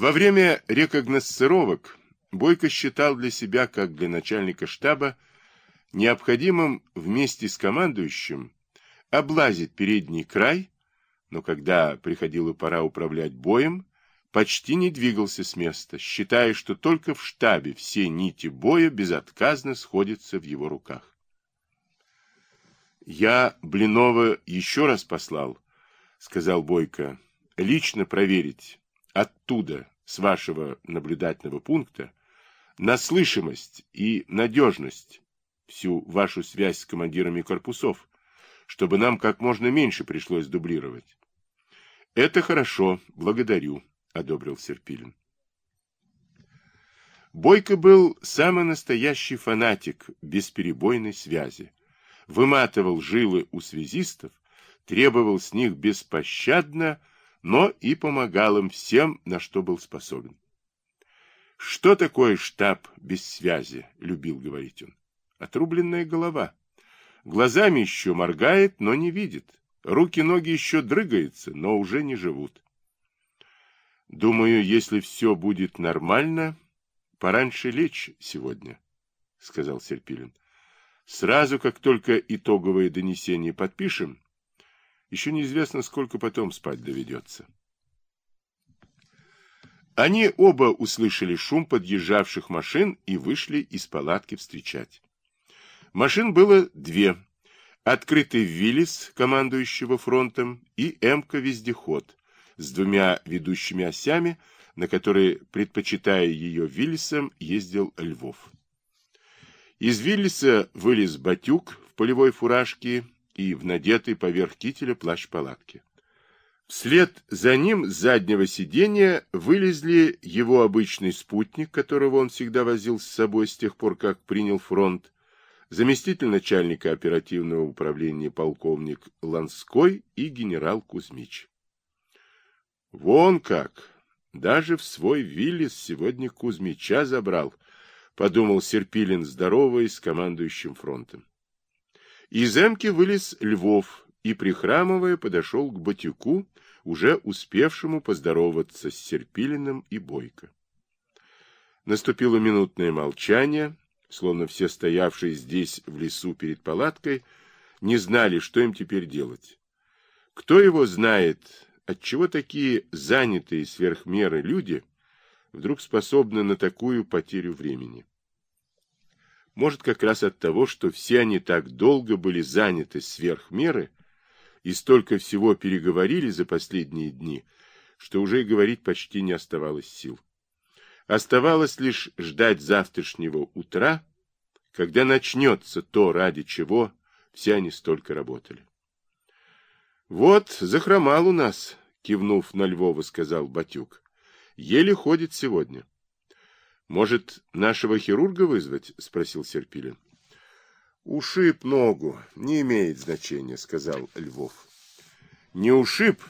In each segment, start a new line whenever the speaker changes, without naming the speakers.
Во время рекогносцировок Бойко считал для себя, как для начальника штаба, необходимым вместе с командующим облазить передний край, но когда приходила пора управлять боем, почти не двигался с места, считая, что только в штабе все нити боя безотказно сходятся в его руках. «Я Блинова еще раз послал», — сказал Бойко, — «лично проверить оттуда, с вашего наблюдательного пункта, на слышимость и надежность всю вашу связь с командирами корпусов, чтобы нам как можно меньше пришлось дублировать. Это хорошо, благодарю, одобрил Серпилин. Бойко был самый настоящий фанатик бесперебойной связи. Выматывал жилы у связистов, требовал с них беспощадно, но и помогал им всем, на что был способен. Что такое штаб без связи, любил говорить он. Отрубленная голова. Глазами еще моргает, но не видит. Руки-ноги еще дрыгаются, но уже не живут. Думаю, если все будет нормально, пораньше лечь сегодня, сказал Серпилин. Сразу, как только итоговое донесение подпишем, еще неизвестно, сколько потом спать доведется. Они оба услышали шум подъезжавших машин и вышли из палатки встречать. Машин было две. Открытый Виллис, командующего фронтом, и Эмка-вездеход с двумя ведущими осями, на которые, предпочитая ее Виллисом, ездил Львов. Из Виллиса вылез Батюк в полевой фуражке и в надетый поверх кителя плащ-палатки. Вслед за ним с заднего сиденья вылезли его обычный спутник, которого он всегда возил с собой с тех пор, как принял фронт, заместитель начальника оперативного управления полковник Ланской и генерал Кузьмич. Вон как! Даже в свой Виллис сегодня Кузьмича забрал, подумал Серпилин, здоровый с командующим фронтом. Из эмки вылез Львов и, прихрамывая, подошел к Батюку, уже успевшему поздороваться с Серпилиным и Бойко. Наступило минутное молчание, словно все стоявшие здесь в лесу перед палаткой не знали, что им теперь делать. Кто его знает, отчего такие занятые сверх меры люди вдруг способны на такую потерю времени? Может, как раз от того, что все они так долго были заняты сверх меры и столько всего переговорили за последние дни, что уже и говорить почти не оставалось сил. Оставалось лишь ждать завтрашнего утра, когда начнется то, ради чего все они столько работали. «Вот, захромал у нас», — кивнув на Львова, сказал Батюк. «Еле ходит сегодня». «Может, нашего хирурга вызвать?» — спросил Серпилин. «Ушиб ногу. Не имеет значения», — сказал Львов. «Не ушиб,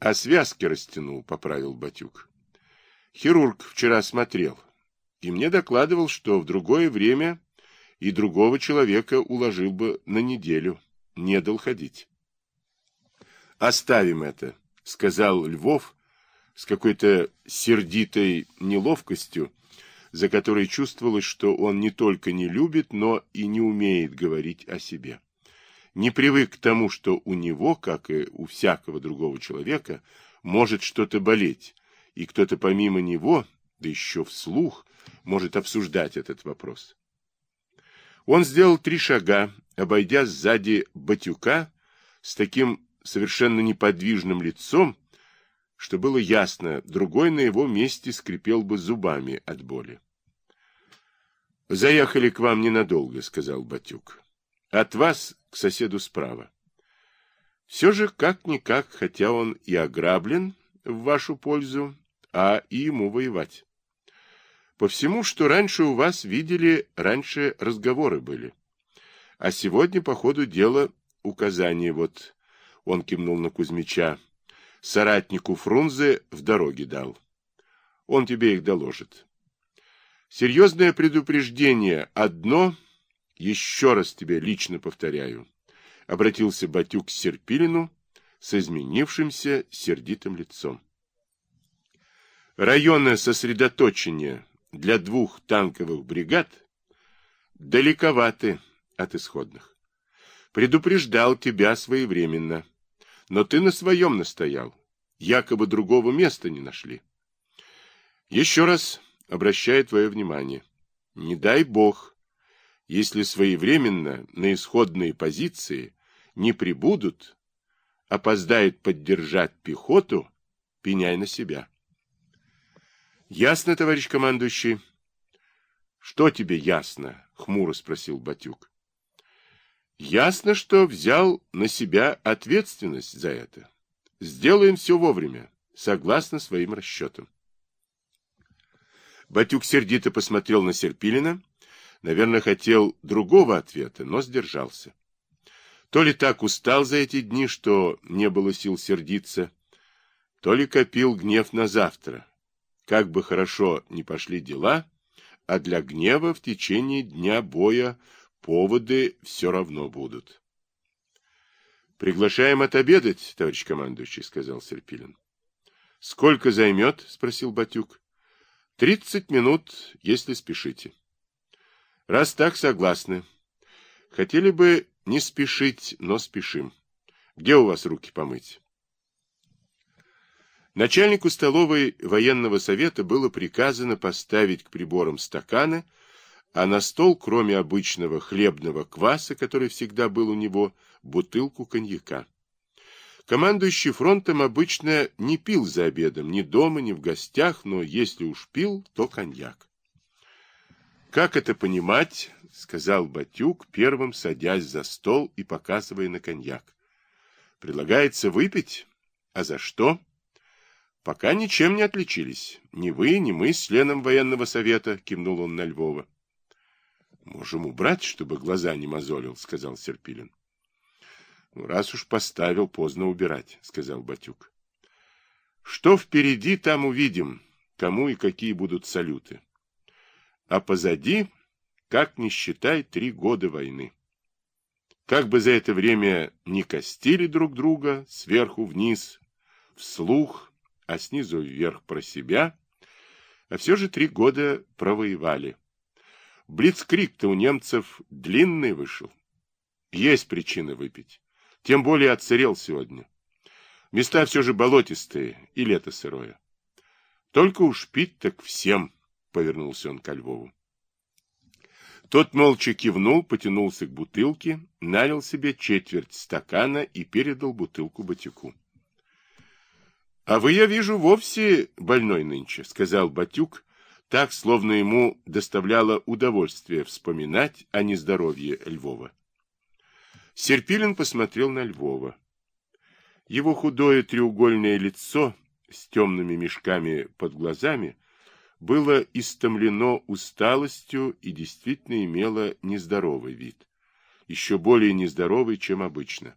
а связки растянул», — поправил Батюк. «Хирург вчера смотрел, и мне докладывал, что в другое время и другого человека уложил бы на неделю, не дал ходить. «Оставим это», — сказал Львов с какой-то сердитой неловкостью, за которой чувствовалось, что он не только не любит, но и не умеет говорить о себе. Не привык к тому, что у него, как и у всякого другого человека, может что-то болеть, и кто-то помимо него, да еще вслух, может обсуждать этот вопрос. Он сделал три шага, обойдя сзади Батюка с таким совершенно неподвижным лицом, что было ясно, другой на его месте скрипел бы зубами от боли. «Заехали к вам ненадолго», — сказал Батюк. «От вас к соседу справа». Все же, как-никак, хотя он и ограблен в вашу пользу, а и ему воевать. По всему, что раньше у вас видели, раньше разговоры были. А сегодня, по ходу дела, указание вот, он кивнул на Кузьмича, соратнику Фрунзе в дороге дал. Он тебе их доложит. Серьезное предупреждение одно, еще раз тебе лично повторяю, обратился Батюк к Серпилину с изменившимся сердитым лицом. Районы сосредоточения для двух танковых бригад далековаты от исходных. Предупреждал тебя своевременно, но ты на своем настоял, якобы другого места не нашли. Еще раз обращаю твое внимание. Не дай бог, если своевременно на исходные позиции не прибудут, опоздает поддержать пехоту, пеняй на себя. Ясно, товарищ командующий? Что тебе ясно? Хмуро спросил Батюк. Ясно, что взял на себя ответственность за это. Сделаем все вовремя, согласно своим расчетам. Батюк сердито посмотрел на Серпилина. Наверное, хотел другого ответа, но сдержался. То ли так устал за эти дни, что не было сил сердиться, то ли копил гнев на завтра. Как бы хорошо ни пошли дела, а для гнева в течение дня боя поводы все равно будут. «Приглашаем отобедать, товарищ командующий», — сказал Серпилин. «Сколько займет?» — спросил Батюк. «Тридцать минут, если спешите». «Раз так, согласны. Хотели бы не спешить, но спешим. Где у вас руки помыть?» Начальнику столовой военного совета было приказано поставить к приборам стаканы, а на стол, кроме обычного хлебного кваса, который всегда был у него, бутылку коньяка. Командующий фронтом обычно не пил за обедом ни дома, ни в гостях, но если уж пил, то коньяк. «Как это понимать?» — сказал Батюк, первым садясь за стол и показывая на коньяк. «Предлагается выпить? А за что?» Пока ничем не отличились. Ни вы, ни мы с членом военного совета, кивнул он на Львова. Можем убрать, чтобы глаза не мозолил, сказал Серпилин. Ну, раз уж поставил, поздно убирать, сказал Батюк. Что впереди, там увидим, кому и какие будут салюты. А позади, как ни считай, три года войны. Как бы за это время не костили друг друга сверху вниз, вслух, а снизу вверх про себя, а все же три года провоевали. Блицкрик-то у немцев длинный вышел. Есть причина выпить. Тем более отсырел сегодня. Места все же болотистые и лето сырое. Только уж пить так всем, — повернулся он ко Львову. Тот молча кивнул, потянулся к бутылке, налил себе четверть стакана и передал бутылку Батюку. — А вы, я вижу, вовсе больной нынче, — сказал Батюк, так, словно ему доставляло удовольствие вспоминать о нездоровье Львова. Серпилин посмотрел на Львова. Его худое треугольное лицо с темными мешками под глазами было истомлено усталостью и действительно имело нездоровый вид, еще более нездоровый, чем обычно.